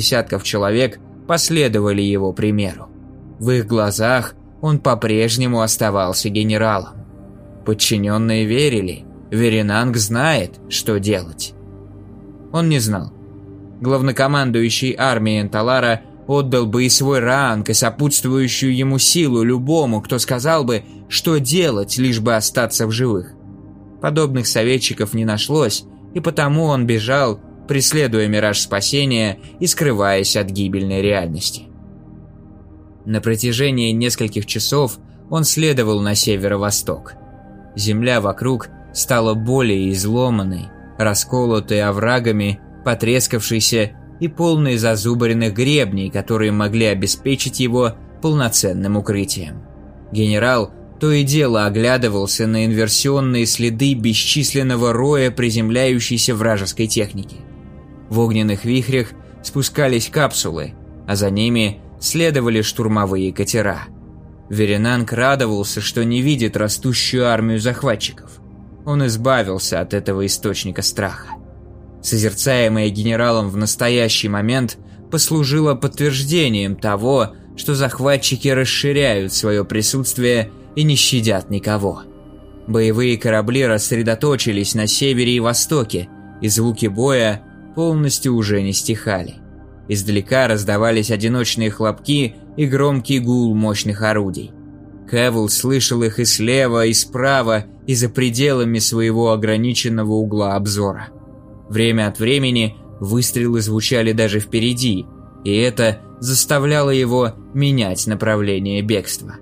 десятков человек последовали его примеру. В их глазах он по-прежнему оставался генералом. Подчиненные верили, Веринанг знает, что делать. Он не знал. Главнокомандующий армией Энталара отдал бы и свой ранг, и сопутствующую ему силу любому, кто сказал бы, что делать, лишь бы остаться в живых. Подобных советчиков не нашлось, и потому он бежал, преследуя мираж спасения и скрываясь от гибельной реальности. На протяжении нескольких часов он следовал на северо-восток. Земля вокруг стала более изломанной, расколотой оврагами, потрескавшейся и полной зазубренных гребней, которые могли обеспечить его полноценным укрытием. Генерал то и дело оглядывался на инверсионные следы бесчисленного роя приземляющейся вражеской техники. В огненных вихрях спускались капсулы, а за ними следовали штурмовые катера. Веренанг радовался, что не видит растущую армию захватчиков. Он избавился от этого источника страха. Созерцаемое генералом в настоящий момент послужило подтверждением того, что захватчики расширяют свое присутствие и не щадят никого. Боевые корабли рассредоточились на севере и востоке, и звуки боя полностью уже не стихали. Издалека раздавались одиночные хлопки и громкий гул мощных орудий. Кевилл слышал их и слева, и справа, и за пределами своего ограниченного угла обзора. Время от времени выстрелы звучали даже впереди, и это заставляло его менять направление бегства.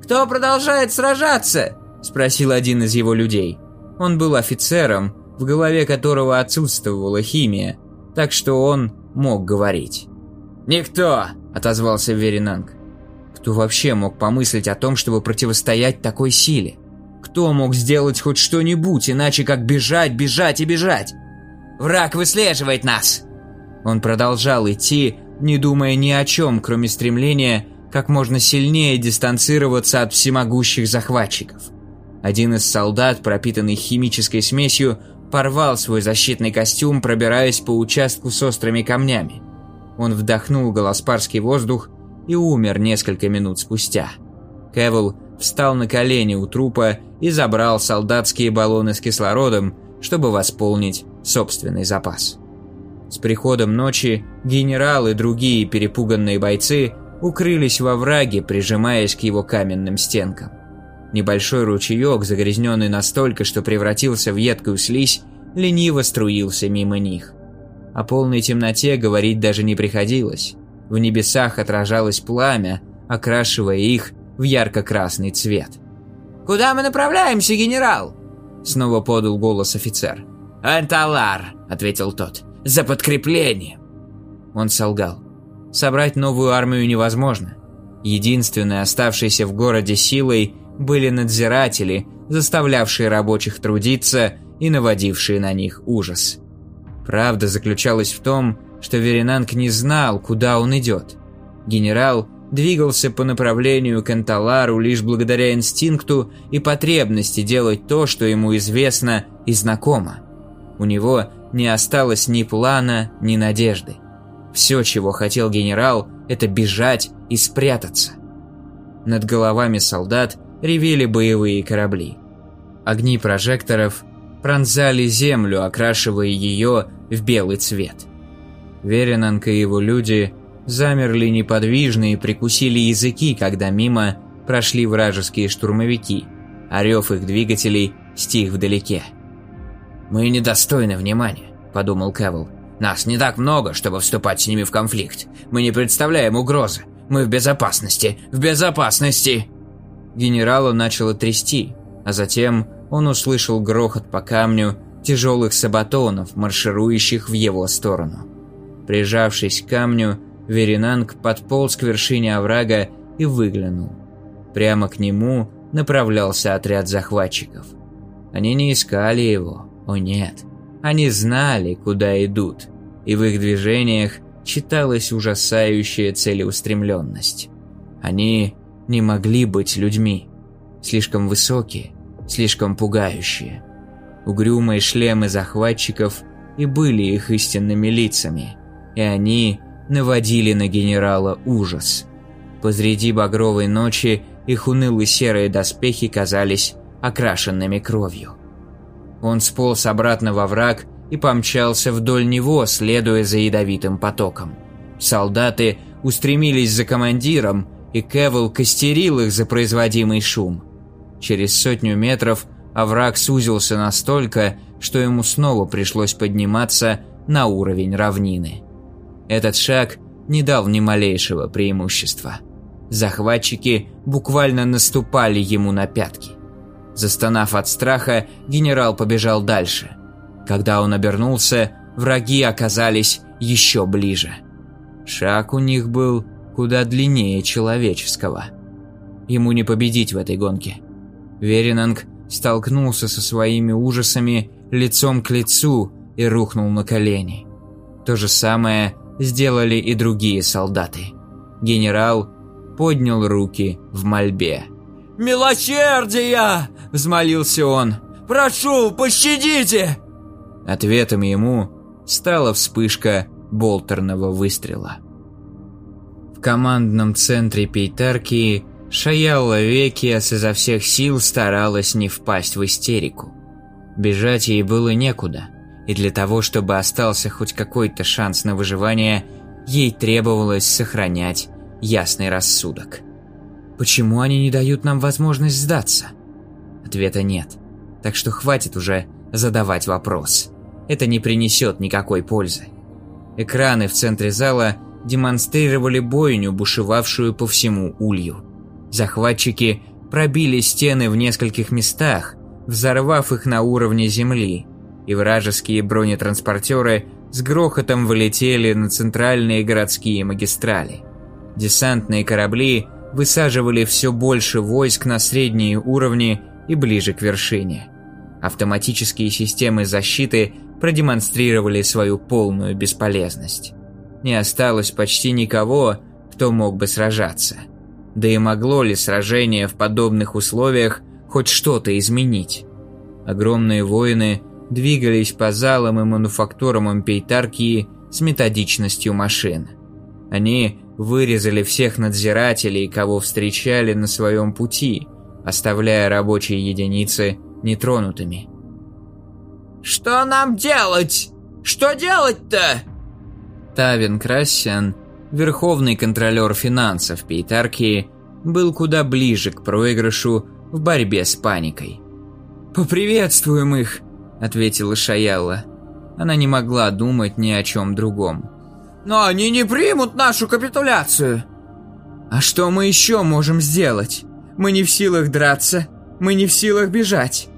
«Кто продолжает сражаться?» – спросил один из его людей. Он был офицером, в голове которого отсутствовала химия, так что он мог говорить. «Никто!» – отозвался Веринанг. Кто вообще мог помыслить о том, чтобы противостоять такой силе? Кто мог сделать хоть что-нибудь, иначе как бежать, бежать и бежать? Враг выслеживает нас!» Он продолжал идти, не думая ни о чем, кроме стремления как можно сильнее дистанцироваться от всемогущих захватчиков. Один из солдат, пропитанный химической смесью, порвал свой защитный костюм, пробираясь по участку с острыми камнями. Он вдохнул голоспарский воздух и умер несколько минут спустя. Кевилл встал на колени у трупа и забрал солдатские баллоны с кислородом, чтобы восполнить собственный запас. С приходом ночи генерал и другие перепуганные бойцы укрылись во враге, прижимаясь к его каменным стенкам. Небольшой ручеек, загрязненный настолько, что превратился в едкую слизь, лениво струился мимо них. О полной темноте говорить даже не приходилось. В небесах отражалось пламя, окрашивая их в ярко-красный цвет. «Куда мы направляемся, генерал?» Снова подал голос офицер. «Анталар», — ответил тот, — «за подкреплением». Он солгал. Собрать новую армию невозможно. Единственной оставшейся в городе силой были надзиратели, заставлявшие рабочих трудиться и наводившие на них ужас. Правда заключалась в том, что Веринанг не знал, куда он идет. Генерал двигался по направлению к Анталару лишь благодаря инстинкту и потребности делать то, что ему известно и знакомо. У него не осталось ни плана, ни надежды. Все, чего хотел генерал, это бежать и спрятаться. Над головами солдат ревели боевые корабли. Огни прожекторов пронзали землю, окрашивая ее в белый цвет. Веренанг и его люди замерли неподвижно и прикусили языки, когда мимо прошли вражеские штурмовики, а рев их двигателей стих вдалеке. «Мы недостойны внимания», – подумал Кевилл. «Нас не так много, чтобы вступать с ними в конфликт. Мы не представляем угрозы. Мы в безопасности. В безопасности!» Генерала начало трясти, а затем он услышал грохот по камню тяжелых сабатонов, марширующих в его сторону. Прижавшись к камню, Веринанг подполз к вершине оврага и выглянул. Прямо к нему направлялся отряд захватчиков. Они не искали его, о нет. Они знали, куда идут, и в их движениях читалась ужасающая целеустремленность. Они не могли быть людьми. Слишком высокие, слишком пугающие. Угрюмые шлемы захватчиков и были их истинными лицами, и они наводили на генерала ужас. Посреди багровой ночи их унылые серые доспехи казались окрашенными кровью. Он сполз обратно во враг и помчался вдоль него, следуя за ядовитым потоком. Солдаты устремились за командиром, и Кевилл костерил их за производимый шум. Через сотню метров овраг сузился настолько, что ему снова пришлось подниматься на уровень равнины. Этот шаг не дал ни малейшего преимущества. Захватчики буквально наступали ему на пятки. Застонав от страха, генерал побежал дальше. Когда он обернулся, враги оказались еще ближе. Шаг у них был куда длиннее человеческого. Ему не победить в этой гонке. Веринанг столкнулся со своими ужасами лицом к лицу и рухнул на колени. То же самое сделали и другие солдаты. Генерал поднял руки в мольбе. «Милосердия!» – взмолился он. «Прошу, пощадите!» Ответом ему стала вспышка болтерного выстрела. Командном центре Пейтаркии Шаялла Векиас изо всех сил старалась не впасть в истерику. Бежать ей было некуда, и для того, чтобы остался хоть какой-то шанс на выживание, ей требовалось сохранять ясный рассудок. Почему они не дают нам возможность сдаться? Ответа нет. Так что хватит уже задавать вопрос. Это не принесет никакой пользы. Экраны в центре зала демонстрировали бойню, бушевавшую по всему улью. Захватчики пробили стены в нескольких местах, взорвав их на уровне земли, и вражеские бронетранспортеры с грохотом вылетели на центральные городские магистрали. Десантные корабли высаживали все больше войск на средние уровни и ближе к вершине. Автоматические системы защиты продемонстрировали свою полную бесполезность. Не осталось почти никого, кто мог бы сражаться. Да и могло ли сражение в подобных условиях хоть что-то изменить? Огромные воины двигались по залам и мануфактурам Ампейтаркии с методичностью машин. Они вырезали всех надзирателей, кого встречали на своем пути, оставляя рабочие единицы нетронутыми. «Что нам делать? Что делать-то?» Тавин Крассиан, верховный контролер финансов Пейтаркии, был куда ближе к проигрышу в борьбе с паникой. «Поприветствуем их», — ответила Шаялла. Она не могла думать ни о чем другом. Но они не примут нашу капитуляцию. А что мы еще можем сделать? Мы не в силах драться, мы не в силах бежать.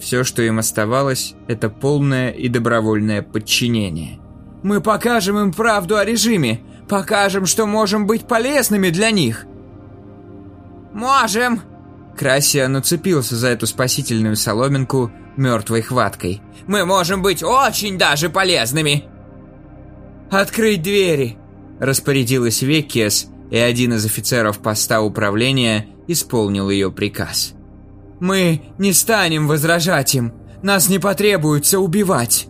Все, что им оставалось, это полное и добровольное подчинение. Мы покажем им правду о режиме, покажем, что можем быть полезными для них. Можем. Красия нацепился за эту спасительную соломинку мертвой хваткой. Мы можем быть очень даже полезными. «Открыть двери!» – распорядилась Веккиас, и один из офицеров поста управления исполнил ее приказ. «Мы не станем возражать им, нас не потребуется убивать!»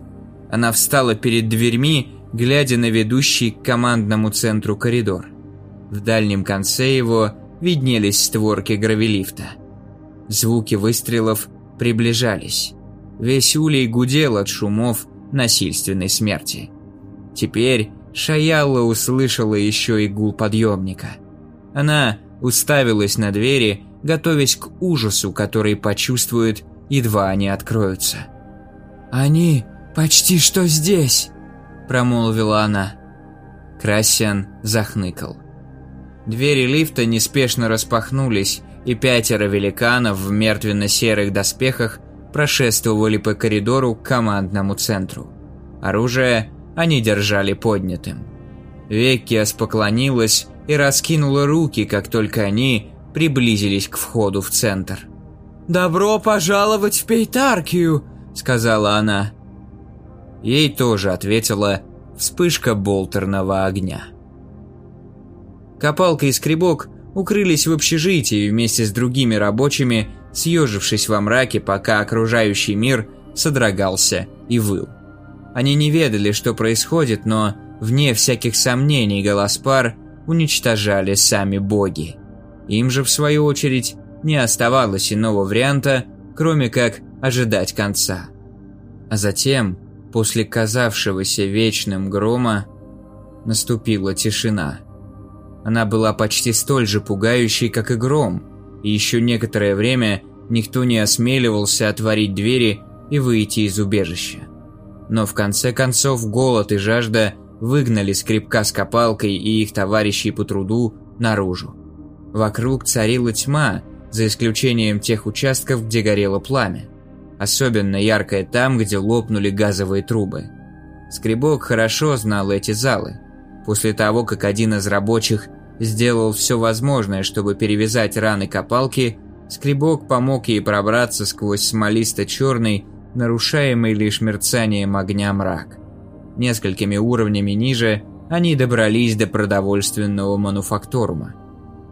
Она встала перед дверьми, глядя на ведущий к командному центру коридор. В дальнем конце его виднелись створки гравелифта. Звуки выстрелов приближались. Весь улей гудел от шумов насильственной смерти. Теперь Шаялла услышала еще и гул подъемника. Она уставилась на двери, готовясь к ужасу, который почувствует, едва они откроются. «Они почти что здесь», – промолвила она. Красян захныкал. Двери лифта неспешно распахнулись, и пятеро великанов в мертвенно-серых доспехах прошествовали по коридору к командному центру. Оружие они держали поднятым. Веккиас поклонилась и раскинула руки, как только они приблизились к входу в центр. «Добро пожаловать в Пейтаркию!» – сказала она. Ей тоже ответила вспышка болтерного огня. Копалка и скребок укрылись в общежитии вместе с другими рабочими, съежившись во мраке, пока окружающий мир содрогался и выл. Они не ведали, что происходит, но вне всяких сомнений, Галаспар уничтожали сами боги. Им же, в свою очередь, не оставалось иного варианта, кроме как ожидать конца. А затем, после казавшегося вечным грома, наступила тишина. Она была почти столь же пугающей, как и гром, и еще некоторое время никто не осмеливался отворить двери и выйти из убежища. Но в конце концов голод и жажда выгнали скрипка с копалкой и их товарищей по труду наружу. Вокруг царила тьма, за исключением тех участков, где горело пламя. Особенно яркое там, где лопнули газовые трубы. Скребок хорошо знал эти залы. После того, как один из рабочих сделал все возможное, чтобы перевязать раны копалки, Скребок помог ей пробраться сквозь смолисто-черный, нарушаемый лишь мерцанием огня мрак. Несколькими уровнями ниже они добрались до продовольственного мануфакторума.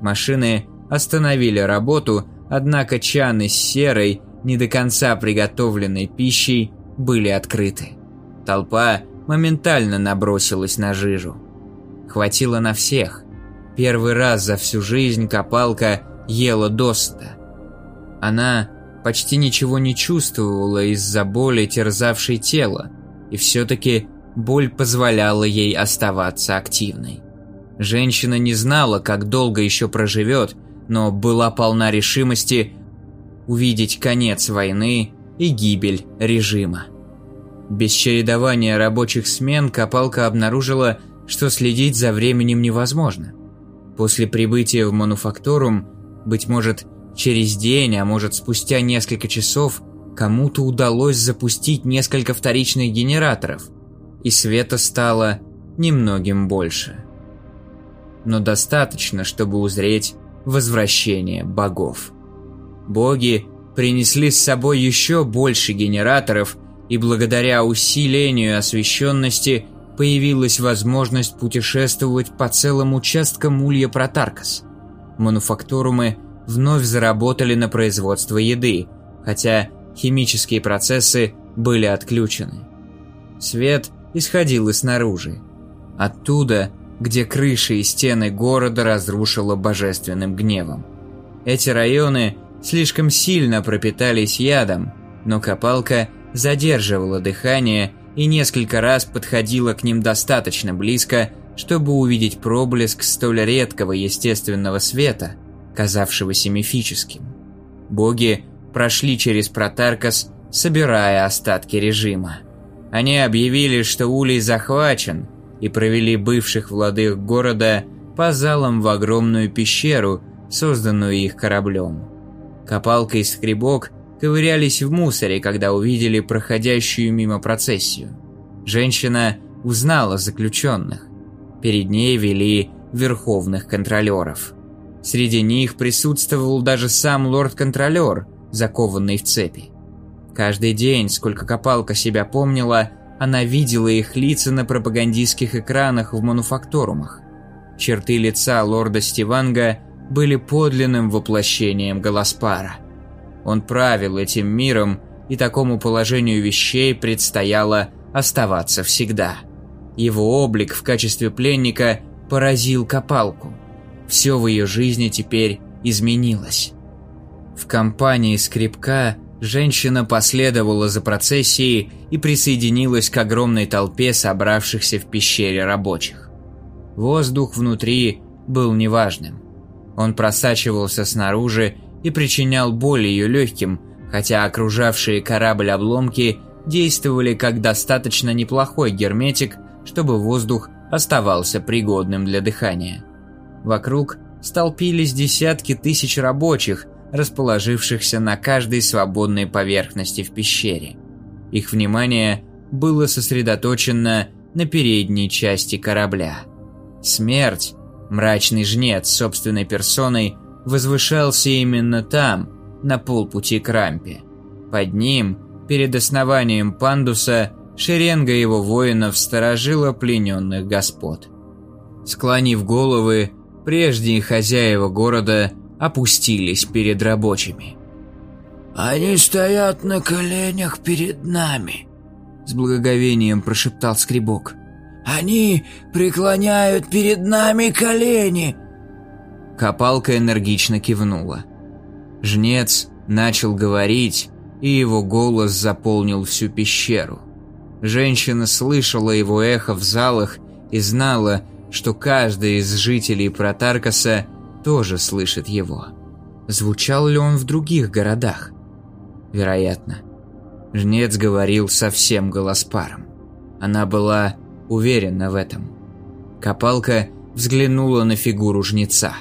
Машины остановили работу, однако чаны с серой, не до конца приготовленной пищей были открыты. Толпа моментально набросилась на жижу. Хватило на всех. Первый раз за всю жизнь копалка ела досыта. Она почти ничего не чувствовала из-за боли, терзавшей тело, и все-таки боль позволяла ей оставаться активной. Женщина не знала, как долго еще проживет, но была полна решимости увидеть конец войны и гибель режима. Без чередования рабочих смен Копалка обнаружила, что следить за временем невозможно. После прибытия в мануфакторум, быть может, Через день, а может спустя несколько часов, кому-то удалось запустить несколько вторичных генераторов, и света стало немногим больше. Но достаточно, чтобы узреть возвращение богов. Боги принесли с собой еще больше генераторов, и благодаря усилению освещенности появилась возможность путешествовать по целым участкам Улья Протаркас. Мануфактурумы вновь заработали на производство еды, хотя химические процессы были отключены. Свет исходил и снаружи. Оттуда, где крыши и стены города разрушило божественным гневом. Эти районы слишком сильно пропитались ядом, но копалка задерживала дыхание и несколько раз подходила к ним достаточно близко, чтобы увидеть проблеск столь редкого естественного света – казавшегося мифическим. Боги прошли через Протаркас, собирая остатки режима. Они объявили, что Улей захвачен, и провели бывших владых города по залам в огромную пещеру, созданную их кораблем. Копалка и скребок ковырялись в мусоре, когда увидели проходящую мимо процессию. Женщина узнала заключенных. Перед ней вели верховных контролеров. Среди них присутствовал даже сам лорд-контролер, закованный в цепи. Каждый день, сколько Копалка себя помнила, она видела их лица на пропагандистских экранах в мануфакторумах. Черты лица лорда Стиванга были подлинным воплощением Галаспара. Он правил этим миром, и такому положению вещей предстояло оставаться всегда. Его облик в качестве пленника поразил Копалку – все в ее жизни теперь изменилось. В компании скрипка женщина последовала за процессией и присоединилась к огромной толпе собравшихся в пещере рабочих. Воздух внутри был неважным. Он просачивался снаружи и причинял боль ее легким, хотя окружавшие корабль обломки действовали как достаточно неплохой герметик, чтобы воздух оставался пригодным для дыхания. Вокруг столпились десятки тысяч рабочих, расположившихся на каждой свободной поверхности в пещере. Их внимание было сосредоточено на передней части корабля. Смерть, мрачный жнец собственной персоной, возвышался именно там, на полпути к рампе. Под ним, перед основанием пандуса, шеренга его воинов сторожила плененных господ. Склонив головы, прежние хозяева города опустились перед рабочими. «Они стоят на коленях перед нами», — с благоговением прошептал Скребок. Они преклоняют перед нами колени!» Копалка энергично кивнула. Жнец начал говорить, и его голос заполнил всю пещеру. Женщина слышала его эхо в залах и знала, что каждый из жителей Протаркаса тоже слышит его. Звучал ли он в других городах? Вероятно. Жнец говорил совсем голоспаром. Она была уверена в этом. Копалка взглянула на фигуру жнеца.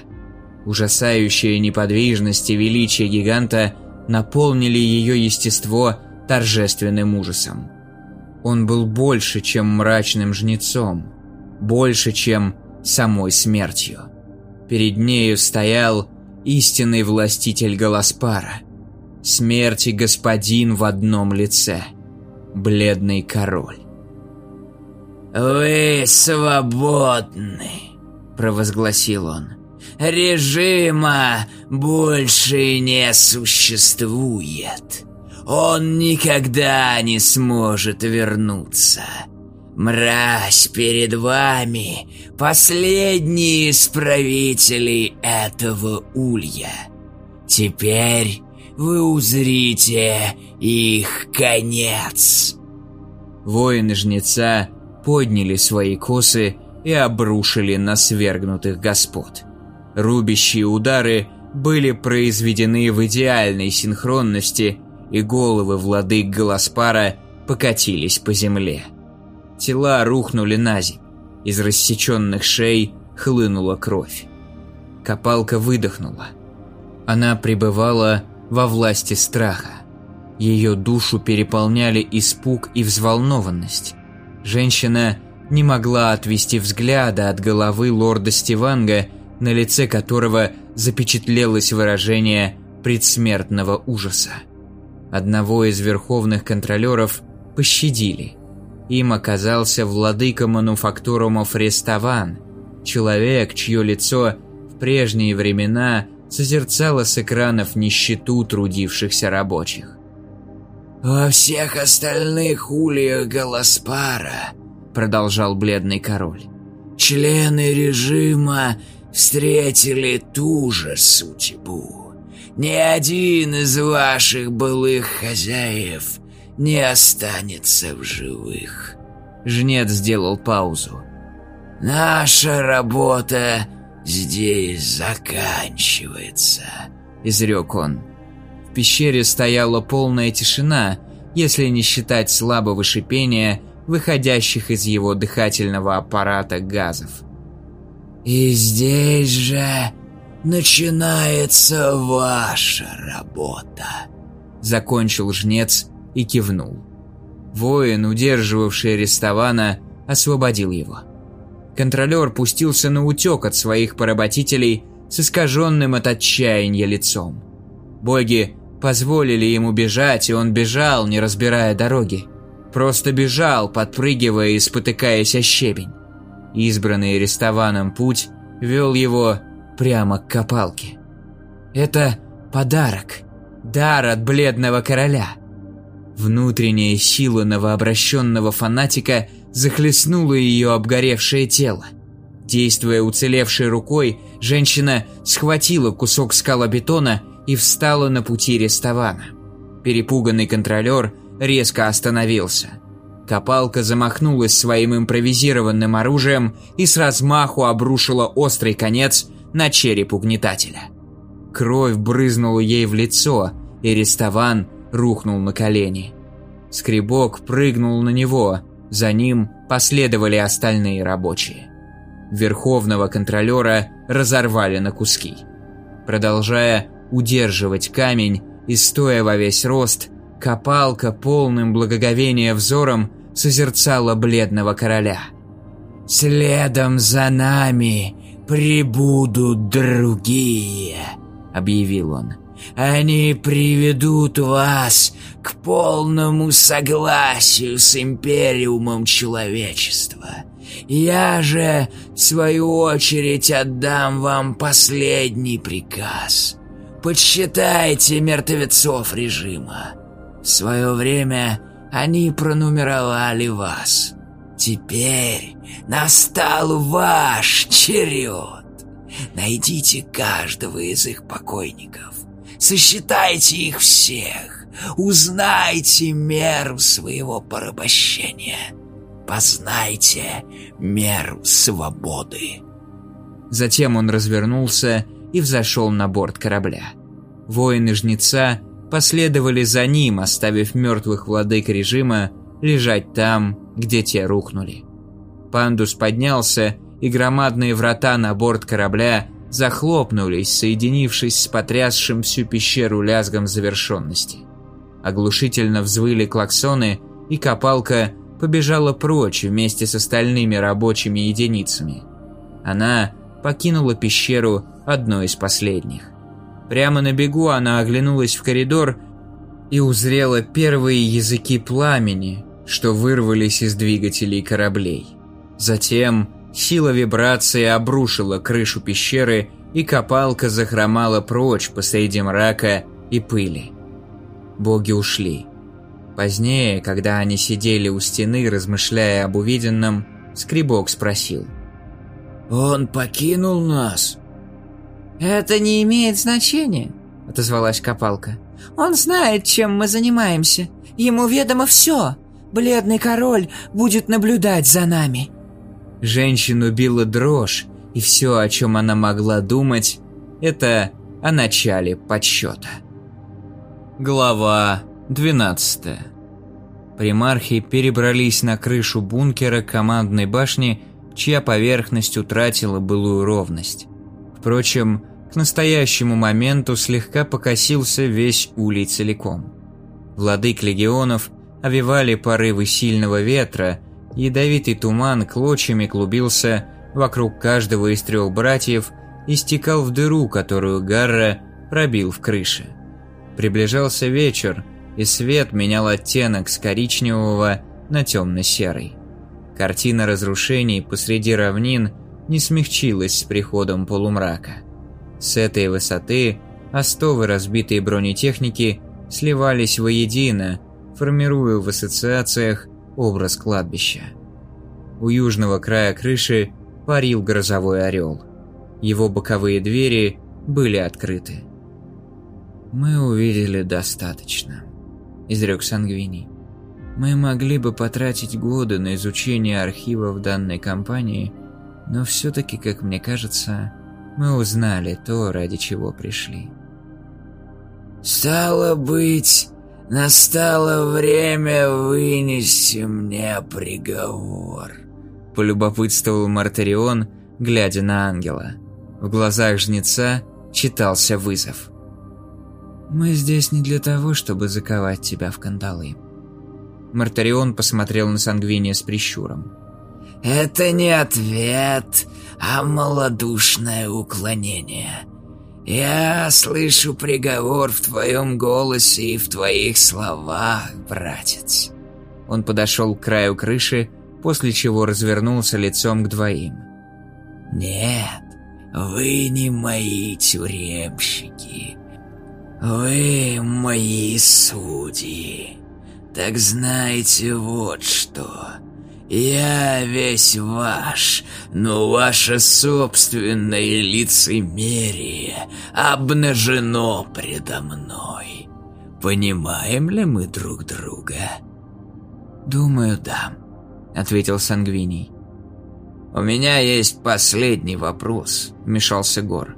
Ужасающая неподвижность и величие гиганта наполнили ее естество торжественным ужасом. Он был больше, чем мрачным жнецом, больше, чем самой смертью. Перед нею стоял истинный властитель Галаспара, смерти господин в одном лице, бледный король. «Вы свободны», – провозгласил он. «Режима больше не существует. Он никогда не сможет вернуться. Мразь перед вами – последний из правителей этого улья. Теперь вы узрите их конец». Воины жнеца подняли свои косы и обрушили на свергнутых господ. Рубящие удары были произведены в идеальной синхронности, и головы владык Галаспара покатились по земле. Тела рухнули на землю. Из рассеченных шей хлынула кровь. Копалка выдохнула. Она пребывала во власти страха. Ее душу переполняли испуг и взволнованность. Женщина не могла отвести взгляда от головы лорда Стиванга, на лице которого запечатлелось выражение предсмертного ужаса. Одного из верховных контролеров пощадили – им оказался владыка мануфактурумов Рестован, человек, чье лицо в прежние времена созерцало с экранов нищету трудившихся рабочих. «Во всех остальных ульях Галаспара», — продолжал бледный король, — «члены режима встретили ту же судьбу. Ни один из ваших былых хозяев не останется в живых. Жнец сделал паузу. Наша работа здесь заканчивается, изрек он. В пещере стояла полная тишина, если не считать слабого шипения, выходящих из его дыхательного аппарата газов. И здесь же начинается ваша работа, закончил жнец и кивнул. Воин, удерживавший арестована, освободил его. Контролер пустился на утек от своих поработителей с искаженным от отчаяния лицом. Боги позволили ему бежать, и он бежал, не разбирая дороги. Просто бежал, подпрыгивая и спотыкаясь о щебень. Избранный арестованным путь вел его прямо к копалке. Это подарок, дар от бледного короля – Внутренняя сила новообращенного фанатика захлестнула ее обгоревшее тело. Действуя уцелевшей рукой, женщина схватила кусок скалобетона и встала на пути Рестована. Перепуганный контролер резко остановился. Копалка замахнулась своим импровизированным оружием и с размаху обрушила острый конец на череп угнетателя. Кровь брызнула ей в лицо, и Рестован рухнул на колени. Скребок прыгнул на него, за ним последовали остальные рабочие. Верховного контролера разорвали на куски. Продолжая удерживать камень и стоя во весь рост, копалка полным благоговения взором созерцала бледного короля. «Следом за нами прибудут другие», — объявил он. Они приведут вас к полному согласию с Империумом человечества. Я же, в свою очередь, отдам вам последний приказ. Подсчитайте мертвецов режима. В свое время они пронумеровали вас. Теперь настал ваш черед. Найдите каждого из их покойников. Сосчитайте их всех. Узнайте меру своего порабощения. Познайте меру свободы. Затем он развернулся и взошел на борт корабля. Воины-жнеца последовали за ним, оставив мертвых владык режима лежать там, где те рухнули. Пандус поднялся, и громадные врата на борт корабля захлопнулись, соединившись с потрясшим всю пещеру лязгом завершенности. Оглушительно взвыли клаксоны, и копалка побежала прочь вместе с остальными рабочими единицами. Она покинула пещеру одной из последних. Прямо на бегу она оглянулась в коридор и узрела первые языки пламени, что вырвались из двигателей кораблей. Затем сила вибрации обрушила крышу пещеры, и копалка захромала прочь посреди мрака и пыли. Боги ушли. Позднее, когда они сидели у стены, размышляя об увиденном, Скребок спросил. «Он покинул нас?» «Это не имеет значения», — отозвалась Копалка. «Он знает, чем мы занимаемся. Ему ведомо все. Бледный король будет наблюдать за нами». Женщину била дрожь, и все, о чем она могла думать, это о начале подсчета. Глава 12 Примархи перебрались на крышу бункера командной башни, чья поверхность утратила былую ровность. Впрочем, к настоящему моменту слегка покосился весь улей целиком. Владык легионов овивали порывы сильного ветра, ядовитый туман клочьями клубился вокруг каждого из трех братьев и стекал в дыру, которую Гарра пробил в крыше. Приближался вечер, и свет менял оттенок с коричневого на темно-серый. Картина разрушений посреди равнин не смягчилась с приходом полумрака. С этой высоты остовы разбитой бронетехники сливались воедино, формируя в ассоциациях образ кладбища. У южного края крыши парил грозовой орел. Его боковые двери были открыты. «Мы увидели достаточно», – изрек Сангвини. «Мы могли бы потратить годы на изучение архивов данной компании, но все-таки, как мне кажется, мы узнали то, ради чего пришли». «Стало быть, настало время вынести мне приговор», – полюбопытствовал Мартарион, глядя на ангела. В глазах жнеца читался вызов – мы здесь не для того, чтобы заковать тебя в кандалы. Мартарион посмотрел на Сангвиния с прищуром. Это не ответ, а малодушное уклонение. Я слышу приговор в твоем голосе и в твоих словах, братец. Он подошел к краю крыши, после чего развернулся лицом к двоим. Нет, вы не мои тюремщики. «Вы мои судьи. Так знаете вот что. Я весь ваш, но ваше собственное лицемерие обнажено предо мной. Понимаем ли мы друг друга?» «Думаю, да», — ответил Сангвиний. «У меня есть последний вопрос», — вмешался Гор.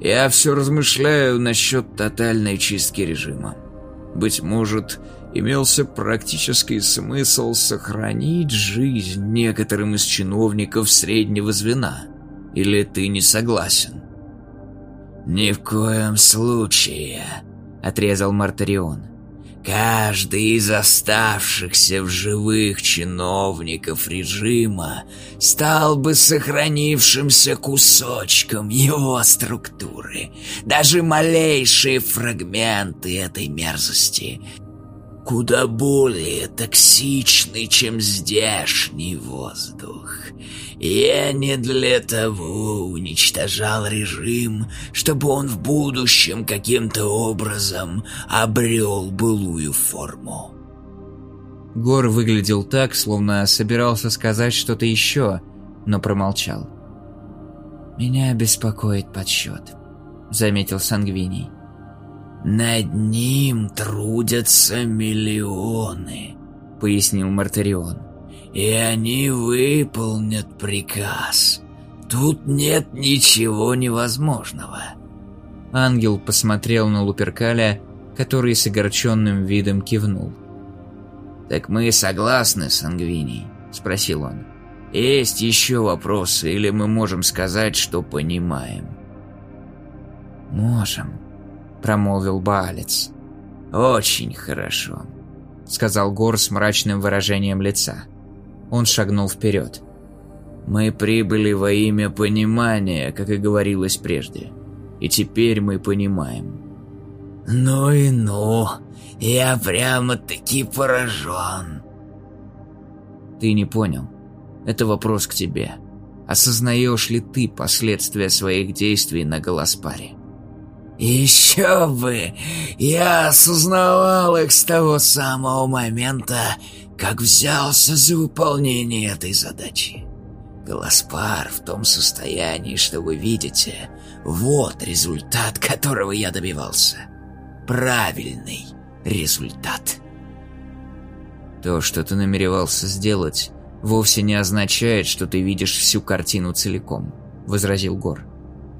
Я все размышляю насчет тотальной чистки режима. Быть может, имелся практический смысл сохранить жизнь некоторым из чиновников среднего звена. Или ты не согласен? «Ни в коем случае», — отрезал Мартарион. Каждый из оставшихся в живых чиновников режима стал бы сохранившимся кусочком его структуры. Даже малейшие фрагменты этой мерзости куда более токсичны, чем здешний воздух. Я не для того уничтожал режим, чтобы он в будущем каким-то образом обрел былую форму. Гор выглядел так, словно собирался сказать что-то еще, но промолчал. «Меня беспокоит подсчет», — заметил Сангвиний. «Над ним трудятся миллионы», — пояснил Мартарион. «И они выполнят приказ. Тут нет ничего невозможного». Ангел посмотрел на Луперкаля, который с огорченным видом кивнул. «Так мы согласны, Сангвиний?» – спросил он. «Есть еще вопросы, или мы можем сказать, что понимаем?» «Можем», – промолвил Баалец. «Очень хорошо», – сказал Гор с мрачным выражением лица. Он шагнул вперед. «Мы прибыли во имя понимания, как и говорилось прежде. И теперь мы понимаем». «Ну и ну!» Я прямо-таки поражен. Ты не понял. Это вопрос к тебе. Осознаешь ли ты последствия своих действий на Голоспаре? Еще бы! Я осознавал их с того самого момента, как взялся за выполнение этой задачи. Голоспар в том состоянии, что вы видите, вот результат, которого я добивался. Правильный результат. То, что ты намеревался сделать, вовсе не означает, что ты видишь всю картину целиком, возразил Гор.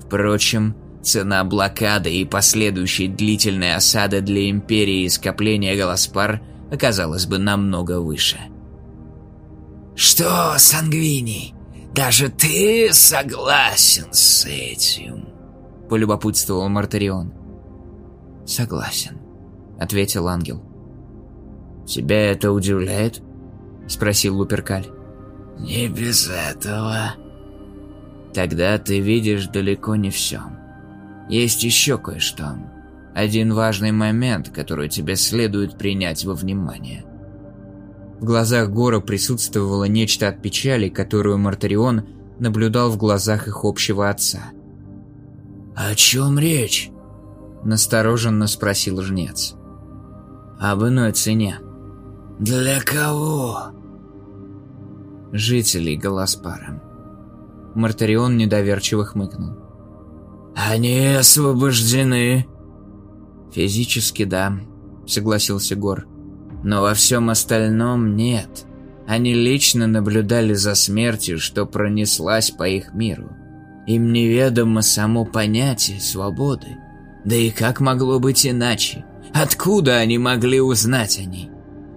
Впрочем, цена блокады и последующей длительной осады для Империи и скопления Голоспар оказалась бы намного выше. «Что, Сангвини, даже ты согласен с этим?» – полюбопытствовал Мартарион. «Согласен», ответил ангел. «Тебя это удивляет?» – спросил Луперкаль. «Не без этого». «Тогда ты видишь далеко не все. Есть еще кое-что. Один важный момент, который тебе следует принять во внимание». В глазах Гора присутствовало нечто от печали, которую Мартарион наблюдал в глазах их общего отца. «О чем речь?» – настороженно спросил жнец об иной цене. Для кого? Жителей Голоспара. Мартарион недоверчиво хмыкнул. Они освобождены. Физически да, согласился Гор. Но во всем остальном нет. Они лично наблюдали за смертью, что пронеслась по их миру. Им неведомо само понятие свободы. Да и как могло быть иначе? Откуда они могли узнать о ней?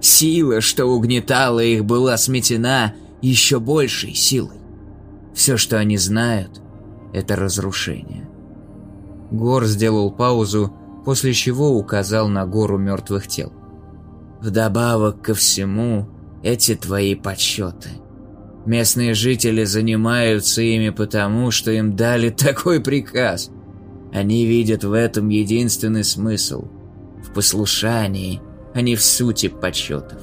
Сила, что угнетала их, была сметена еще большей силой. Все, что они знают, это разрушение. Гор сделал паузу, после чего указал на гору мертвых тел. Вдобавок ко всему, эти твои подсчеты. Местные жители занимаются ими потому, что им дали такой приказ. Они видят в этом единственный смысл – в послушании, а не в сути подсчетов.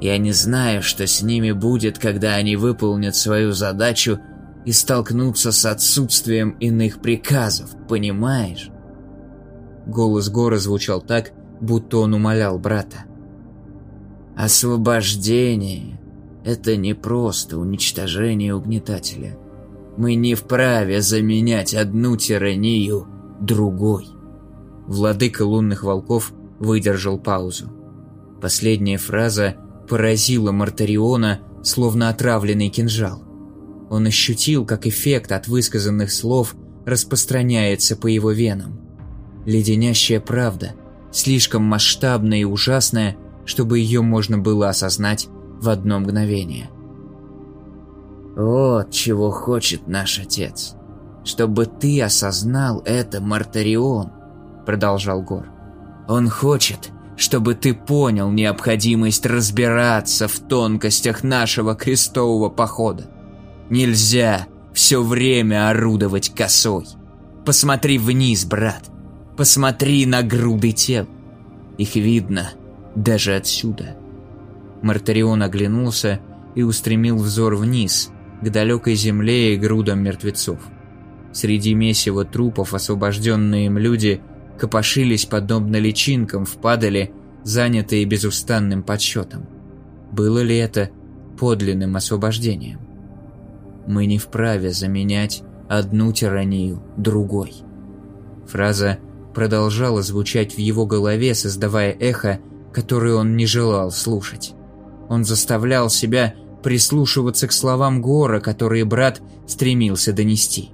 Я не знаю, что с ними будет, когда они выполнят свою задачу и столкнутся с отсутствием иных приказов, понимаешь? Голос Гора звучал так, будто он умолял брата. Освобождение – это не просто уничтожение угнетателя. Мы не вправе заменять одну тиранию другой. Владыка лунных волков выдержал паузу. Последняя фраза поразила Мартариона, словно отравленный кинжал. Он ощутил, как эффект от высказанных слов распространяется по его венам. Леденящая правда, слишком масштабная и ужасная, чтобы ее можно было осознать в одно мгновение. «Вот чего хочет наш отец. Чтобы ты осознал это, Мартарион продолжал Гор. Он хочет, чтобы ты понял необходимость разбираться в тонкостях нашего крестового похода. Нельзя все время орудовать косой. Посмотри вниз, брат. Посмотри на груды тел. Их видно даже отсюда. Мартарион оглянулся и устремил взор вниз, к далекой земле и грудам мертвецов. Среди месива трупов освобожденные им люди – копошились подобно личинкам в падале, занятые безустанным подсчетом. Было ли это подлинным освобождением? Мы не вправе заменять одну тиранию другой. Фраза продолжала звучать в его голове, создавая эхо, которое он не желал слушать. Он заставлял себя прислушиваться к словам Гора, которые брат стремился донести.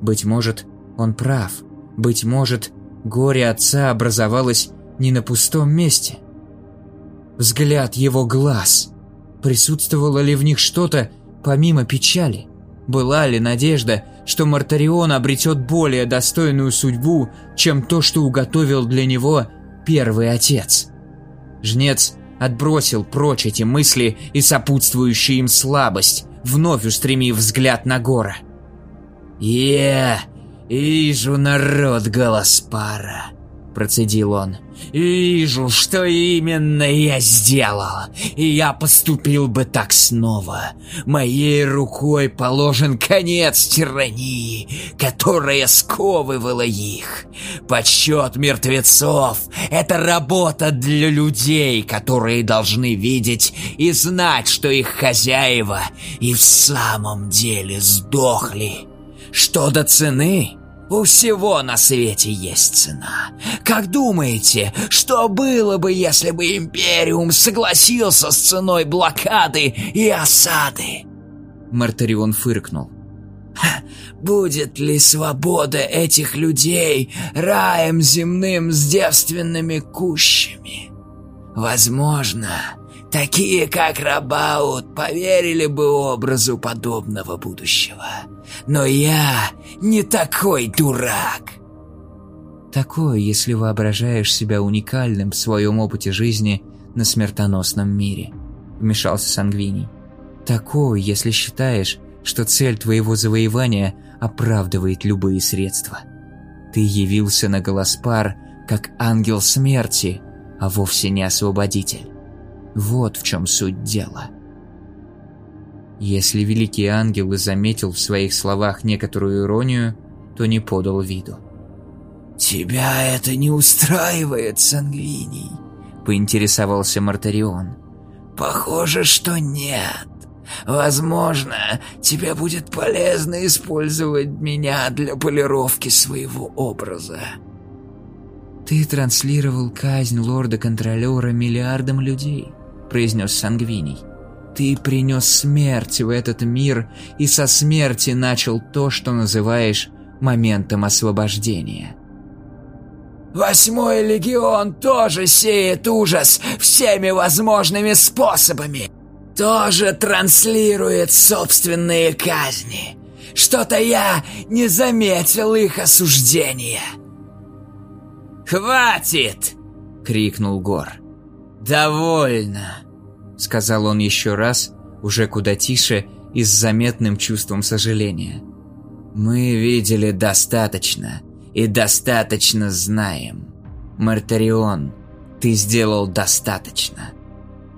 Быть может, он прав. Быть может, горе отца образовалось не на пустом месте. Взгляд его глаз. Присутствовало ли в них что-то, помимо печали? Была ли надежда, что Мартарион обретет более достойную судьбу, чем то, что уготовил для него первый отец? Жнец отбросил прочь эти мысли и сопутствующую им слабость, вновь устремив взгляд на Гора. «Я вижу народ Галаспара», – процедил он. «Вижу, что именно я сделал, и я поступил бы так снова. Моей рукой положен конец тирании, которая сковывала их. Подсчет мертвецов – это работа для людей, которые должны видеть и знать, что их хозяева и в самом деле сдохли. Что до цены?» У всего на свете есть цена. Как думаете, что было бы, если бы Империум согласился с ценой блокады и осады?» Мартарион фыркнул. «Будет ли свобода этих людей раем земным с девственными кущами? Возможно, такие как Рабаут поверили бы образу подобного будущего. Но я не такой дурак. Такое, если воображаешь себя уникальным в своем опыте жизни на смертоносном мире, вмешался Сангвини. Такое, если считаешь, что цель твоего завоевания оправдывает любые средства. Ты явился на Голоспар как ангел смерти, а вовсе не освободитель. Вот в чем суть дела. Если великий ангел и заметил в своих словах некоторую иронию, то не подал виду. «Тебя это не устраивает, Сангвиний?» – поинтересовался Мартарион. «Похоже, что нет. Возможно, тебе будет полезно использовать меня для полировки своего образа». «Ты транслировал казнь лорда-контролера миллиардам людей», – произнес Сангвиний. Ты принес смерть в этот мир и со смерти начал то, что называешь моментом освобождения. Восьмой легион тоже сеет ужас всеми возможными способами. Тоже транслирует собственные казни. Что-то я не заметил их осуждения. «Хватит!» — крикнул Гор. «Довольно!» Сказал он еще раз, уже куда тише и с заметным чувством сожаления. «Мы видели достаточно и достаточно знаем. Мартарион, ты сделал достаточно».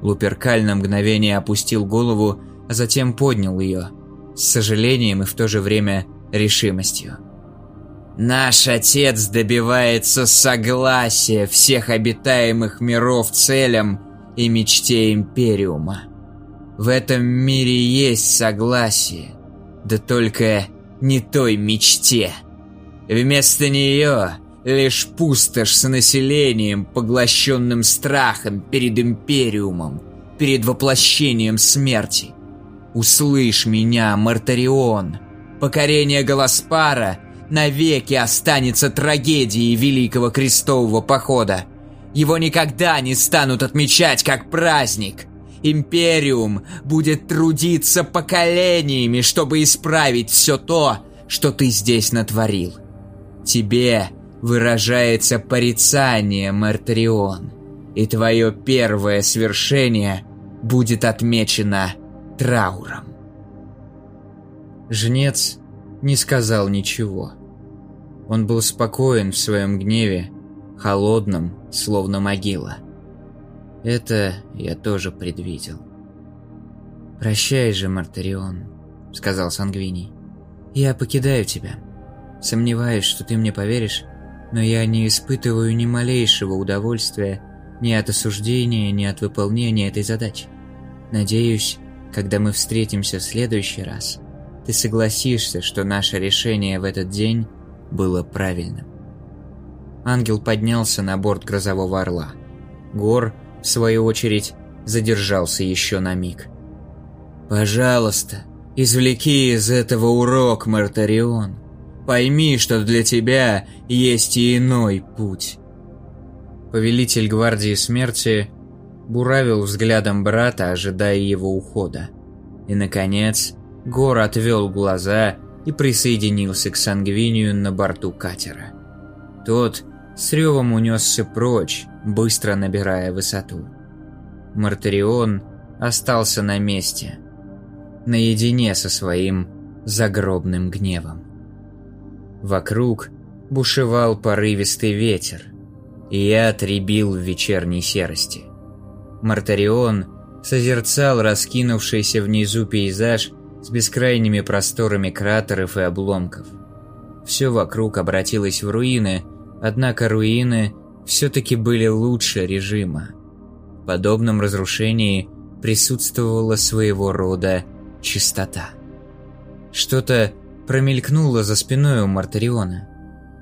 Луперкаль на мгновение опустил голову, а затем поднял ее, с сожалением и в то же время решимостью. Наш отец добивается согласия всех обитаемых миров целям и мечте Империума. В этом мире есть согласие, да только не той мечте. Вместо нее лишь пустошь с населением, поглощенным страхом перед Империумом, перед воплощением смерти. Услышь меня, Мартарион. Покорение Голоспара навеки останется трагедией Великого Крестового Похода. Его никогда не станут отмечать как праздник. Империум будет трудиться поколениями, чтобы исправить все то, что ты здесь натворил. Тебе выражается порицание, Мартарион, и твое первое свершение будет отмечено трауром. Жнец не сказал ничего. Он был спокоен в своем гневе холодным, словно могила. Это я тоже предвидел. «Прощай же, Мартарион», — сказал Сангвиний. «Я покидаю тебя. Сомневаюсь, что ты мне поверишь, но я не испытываю ни малейшего удовольствия ни от осуждения, ни от выполнения этой задачи. Надеюсь, когда мы встретимся в следующий раз, ты согласишься, что наше решение в этот день было правильным. Ангел поднялся на борт грозового орла. Гор, в свою очередь, задержался еще на миг. «Пожалуйста, извлеки из этого урок, Мартарион. Пойми, что для тебя есть и иной путь». Повелитель гвардии смерти буравил взглядом брата, ожидая его ухода. И, наконец, Гор отвел глаза и присоединился к Сангвинию на борту катера. Тот с ревом унесся прочь, быстро набирая высоту. Мартарион остался на месте, наедине со своим загробным гневом. Вокруг бушевал порывистый ветер, и я отребил в вечерней серости. Мартарион созерцал раскинувшийся внизу пейзаж с бескрайними просторами кратеров и обломков. Все вокруг обратилось в руины, однако руины все-таки были лучше режима. В подобном разрушении присутствовала своего рода чистота. Что-то промелькнуло за спиной у Мартариона.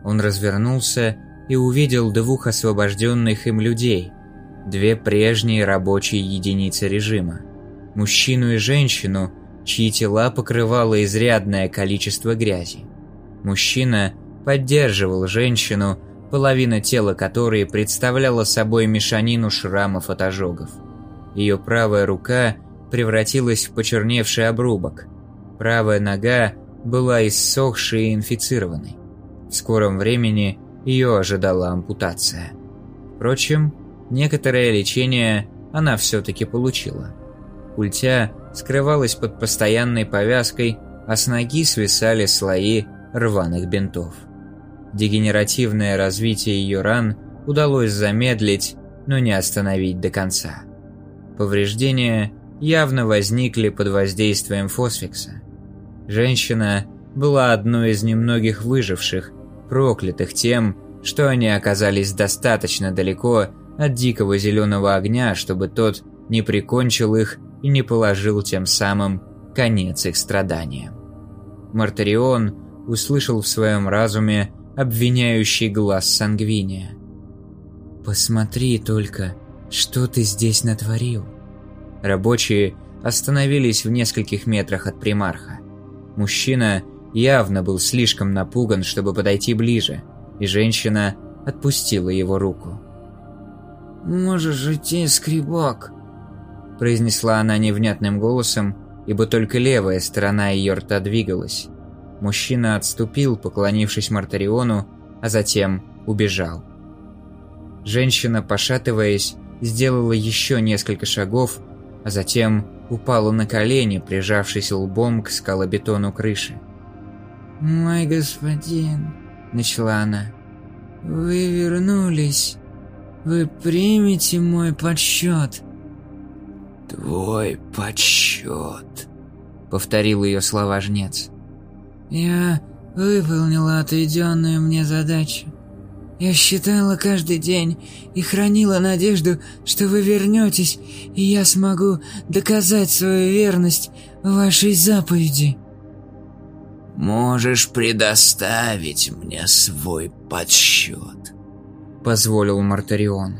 Он развернулся и увидел двух освобожденных им людей, две прежние рабочие единицы режима, мужчину и женщину, чьи тела покрывало изрядное количество грязи. Мужчина поддерживал женщину, половина тела которой представляла собой мешанину шрамов от ожогов. Ее правая рука превратилась в почерневший обрубок. Правая нога была иссохшей и инфицированной. В скором времени ее ожидала ампутация. Впрочем, некоторое лечение она все-таки получила. Культя скрывалась под постоянной повязкой, а с ноги свисали слои рваных бинтов. Дегенеративное развитие ее ран удалось замедлить, но не остановить до конца. Повреждения явно возникли под воздействием фосфикса. Женщина была одной из немногих выживших, проклятых тем, что они оказались достаточно далеко от дикого зеленого огня, чтобы тот не прикончил их и не положил тем самым конец их страданиям. Мартарион услышал в своем разуме обвиняющий глаз Сангвиния. «Посмотри только, что ты здесь натворил». Рабочие остановились в нескольких метрах от примарха. Мужчина явно был слишком напуган, чтобы подойти ближе, и женщина отпустила его руку. «Можешь идти, скребок», – произнесла она невнятным голосом, ибо только левая сторона ее рта двигалась. Мужчина отступил, поклонившись Мартариону, а затем убежал. Женщина, пошатываясь, сделала еще несколько шагов, а затем упала на колени, прижавшись лбом к скалобетону крыши. «Мой господин», — начала она, — «вы вернулись. Вы примете мой подсчет». «Твой подсчет», — повторил ее слова жнец. «Я выполнила отведенную мне задачу. Я считала каждый день и хранила надежду, что вы вернетесь, и я смогу доказать свою верность вашей заповеди». «Можешь предоставить мне свой подсчет», — позволил Мартарион.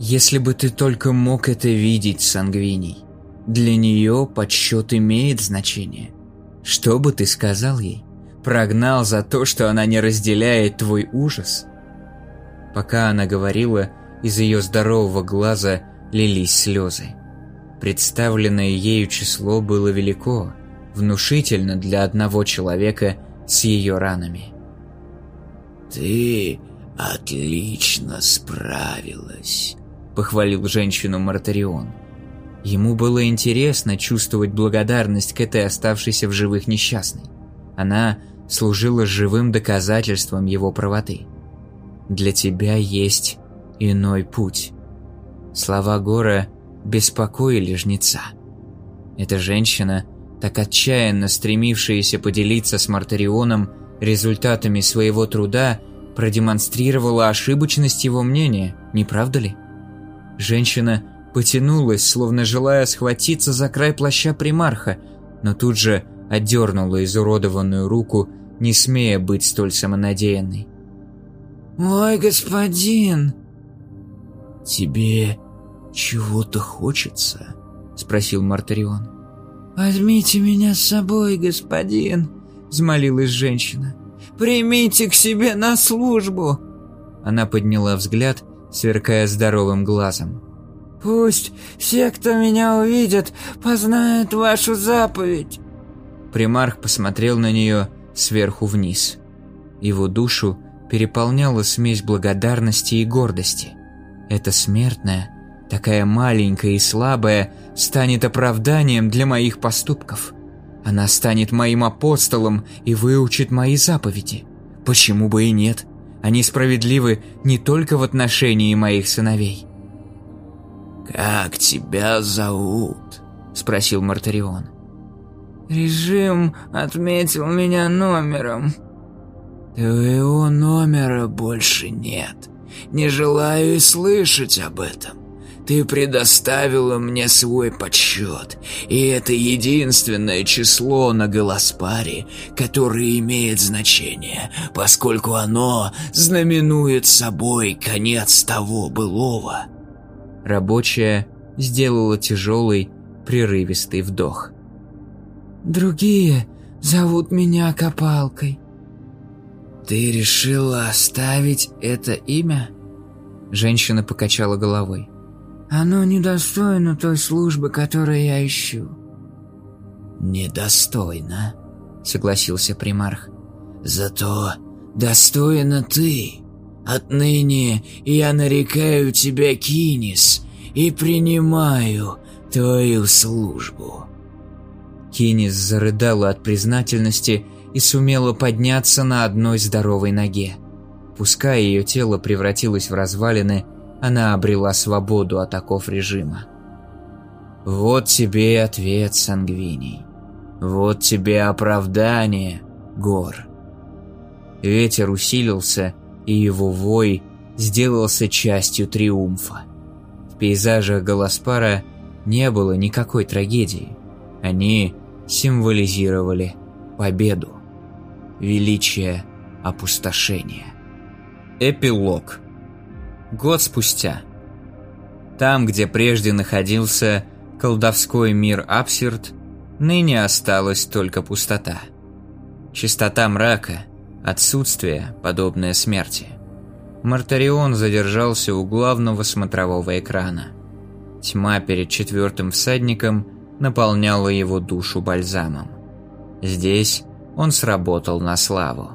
«Если бы ты только мог это видеть, Сангвиний. Для нее подсчет имеет значение. Что бы ты сказал ей? Прогнал за то, что она не разделяет твой ужас?» Пока она говорила, из ее здорового глаза лились слезы. Представленное ею число было велико, внушительно для одного человека с ее ранами. «Ты отлично справилась», — похвалил женщину Мартарион. Ему было интересно чувствовать благодарность к этой оставшейся в живых несчастной. Она служила живым доказательством его правоты. «Для тебя есть иной путь». Слова Гора беспокоили жнеца. Эта женщина так отчаянно стремившаяся поделиться с Мартарионом результатами своего труда, продемонстрировала ошибочность его мнения, не правда ли? Женщина потянулась, словно желая схватиться за край плаща примарха, но тут же отдернула изуродованную руку, не смея быть столь самонадеянной. «Мой господин!» «Тебе чего-то хочется?» – спросил Мартарион. «Возьмите меня с собой, господин!» – взмолилась женщина. «Примите к себе на службу!» Она подняла взгляд, сверкая здоровым глазом. «Пусть все, кто меня увидят, познают вашу заповедь!» Примарх посмотрел на нее сверху вниз. Его душу переполняла смесь благодарности и гордости. Эта смертная, такая маленькая и слабая, станет оправданием для моих поступков. Она станет моим апостолом и выучит мои заповеди. Почему бы и нет? Они справедливы не только в отношении моих сыновей. «Как тебя зовут?» – спросил Мартарион. «Режим отметил меня номером». «Твоего номера больше нет. Не желаю и слышать об этом. Ты предоставила мне свой подсчет, и это единственное число на Голоспаре, которое имеет значение, поскольку оно знаменует собой конец того былого». Рабочая сделала тяжелый, прерывистый вдох. «Другие зовут меня Копалкой». «Ты решила оставить это имя?» Женщина покачала головой. Оно недостойно той службы, которую я ищу. Недостойно, согласился примарх. Зато достойна ты. Отныне я нарекаю тебя Кинис и принимаю твою службу. Кинис зарыдала от признательности и сумела подняться на одной здоровой ноге. Пускай ее тело превратилось в развалины, она обрела свободу от оков режима. Вот тебе и ответ, Сангвиний. Вот тебе оправдание, Гор. Ветер усилился, и его вой сделался частью триумфа. В пейзажах Голоспара не было никакой трагедии. Они символизировали победу, величие опустошения. Эпилог Год спустя. Там, где прежде находился колдовской мир Апсирт, ныне осталась только пустота. Чистота мрака, отсутствие, подобное смерти. Мартарион задержался у главного смотрового экрана. Тьма перед четвертым всадником наполняла его душу бальзамом. Здесь он сработал на славу.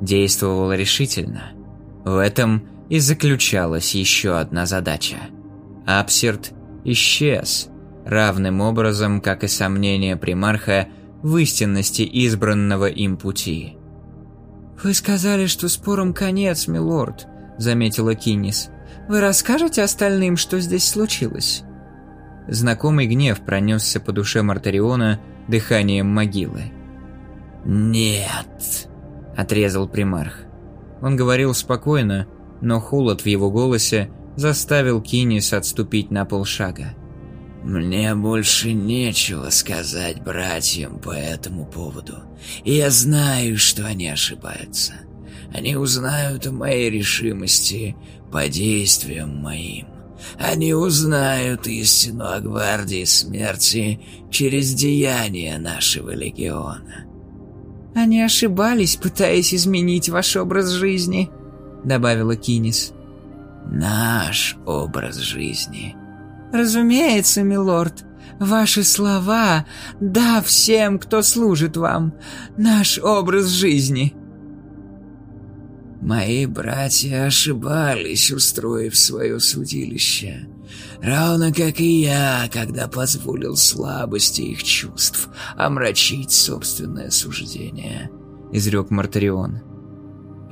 Действовал решительно. В этом и заключалась еще одна задача. Апсерт исчез, равным образом, как и сомнение примарха в истинности избранного им пути. «Вы сказали, что спором конец, милорд», — заметила Кинис. «Вы расскажете остальным, что здесь случилось?» Знакомый гнев пронесся по душе Мартариона дыханием могилы. «Нет», — отрезал примарх. Он говорил спокойно, но холод в его голосе заставил Кинис отступить на полшага. «Мне больше нечего сказать братьям по этому поводу. И я знаю, что они ошибаются. Они узнают о моей решимости по действиям моим. Они узнают истину о гвардии смерти через деяния нашего легиона». «Они ошибались, пытаясь изменить ваш образ жизни», добавила Кинис. Наш образ жизни. Разумеется, милорд. Ваши слова «да всем, кто служит вам» — наш образ жизни. Мои братья ошибались, устроив свое судилище. Равно как и я, когда позволил слабости их чувств омрачить собственное суждение, — изрек Мартарион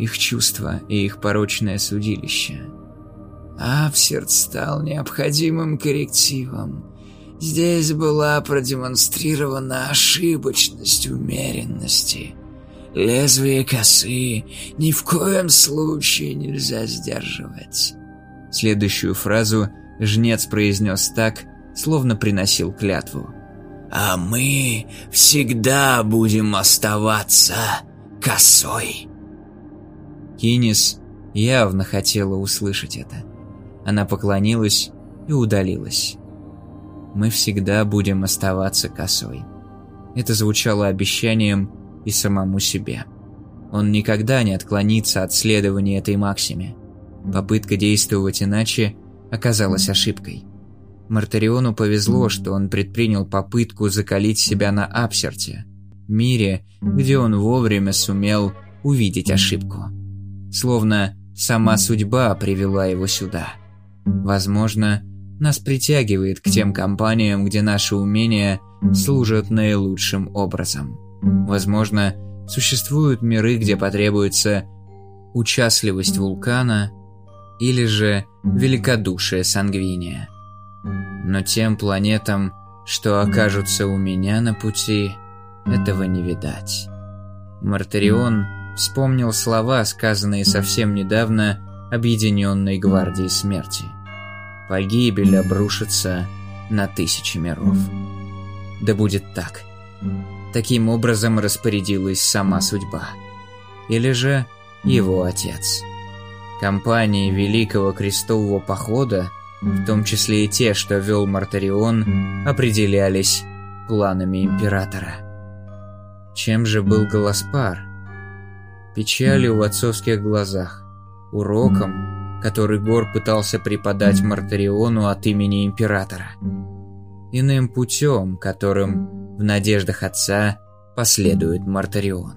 их чувства и их порочное судилище. Апсерт стал необходимым коррективом. Здесь была продемонстрирована ошибочность умеренности. Лезвие косы ни в коем случае нельзя сдерживать. Следующую фразу Жнец произнес так, словно приносил клятву. «А мы всегда будем оставаться косой». Кинис явно хотела услышать это. Она поклонилась и удалилась. «Мы всегда будем оставаться косой». Это звучало обещанием и самому себе. Он никогда не отклонится от следования этой максиме. Попытка действовать иначе оказалась ошибкой. Мартариону повезло, что он предпринял попытку закалить себя на Апсерте, мире, где он вовремя сумел увидеть ошибку. Словно сама судьба привела его сюда. Возможно, нас притягивает к тем компаниям, где наши умения служат наилучшим образом. Возможно, существуют миры, где потребуется участливость вулкана или же великодушие сангвиния. Но тем планетам, что окажутся у меня на пути, этого не видать. Мартарион вспомнил слова, сказанные совсем недавно Объединенной Гвардией Смерти. Погибель обрушится на тысячи миров. Да будет так. Таким образом распорядилась сама судьба. Или же его отец. Компании Великого Крестового Похода, в том числе и те, что вел Мартарион, определялись планами Императора. Чем же был Голоспар? Печалью в отцовских глазах, уроком, который Гор пытался преподать Мартариону от имени Императора. Иным путем, которым в надеждах отца последует Мартарион.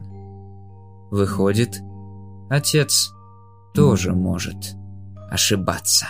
Выходит, отец тоже может ошибаться.